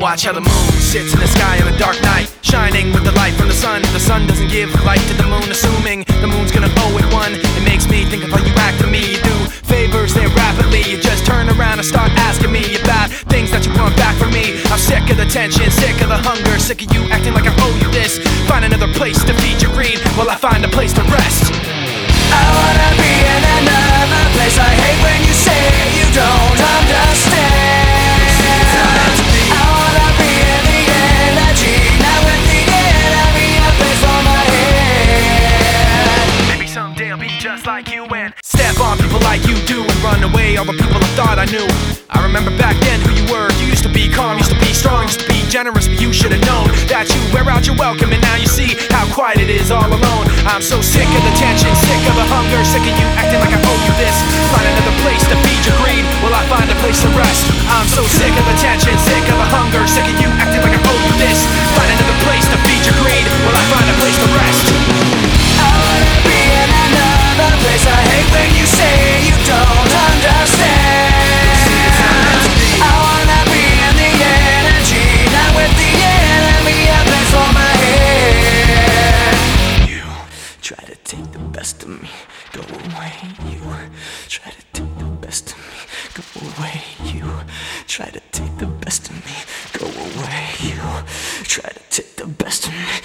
Watch how the moon sits in the sky on a dark night, shining with the light from the sun. The sun doesn't give light to the moon, assuming the moon's gonna owe it one. It makes me think of how you act to me. You do favors there rapidly. You just turn around and start asking me about things that you want back from me. I'm sick of the tension, sick of the hunger, sick of you acting like I owe you this. Find another place to like you and step on people like you do and run away all the people I thought I knew. I remember back then who you were. You used to be calm, used to be strong, used to be generous, but you should have known that you wear out your welcome and now you see how quiet it is all alone. I'm so sick of the tension, sick of the hunger, sick of you acting like I owe you this. Find another place to feed your greed Will I find a place to rest. I'm so sick of the tension, sick of the hunger, sick of you acting like I owe you this. Best of me, go away. You try to take the best of me, go away. You try to take the best of me, go away. You try to take the best of me,